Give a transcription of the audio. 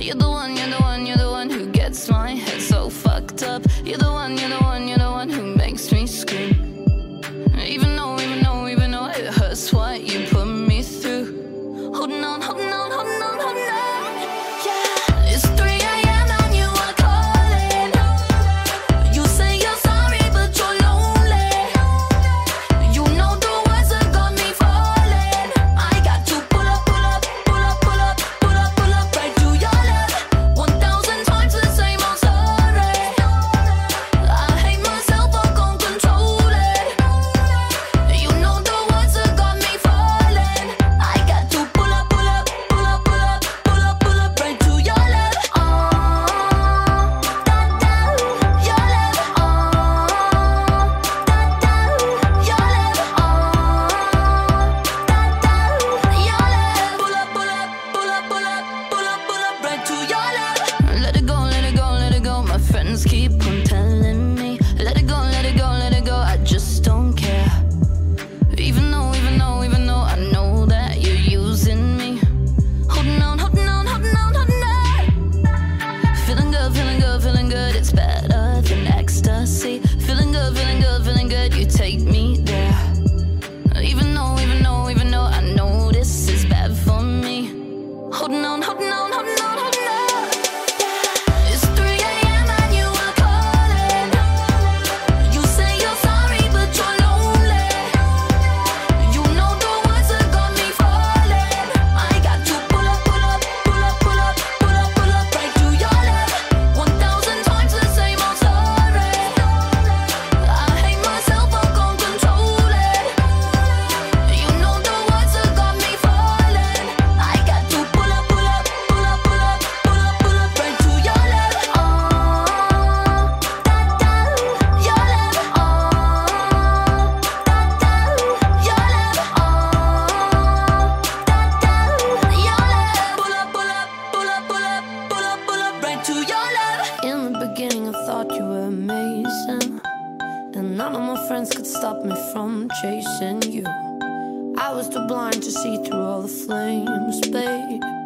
You're the one no, no, no. None of my friends could stop me from chasing you. I was too blind to see through all the flames, babe.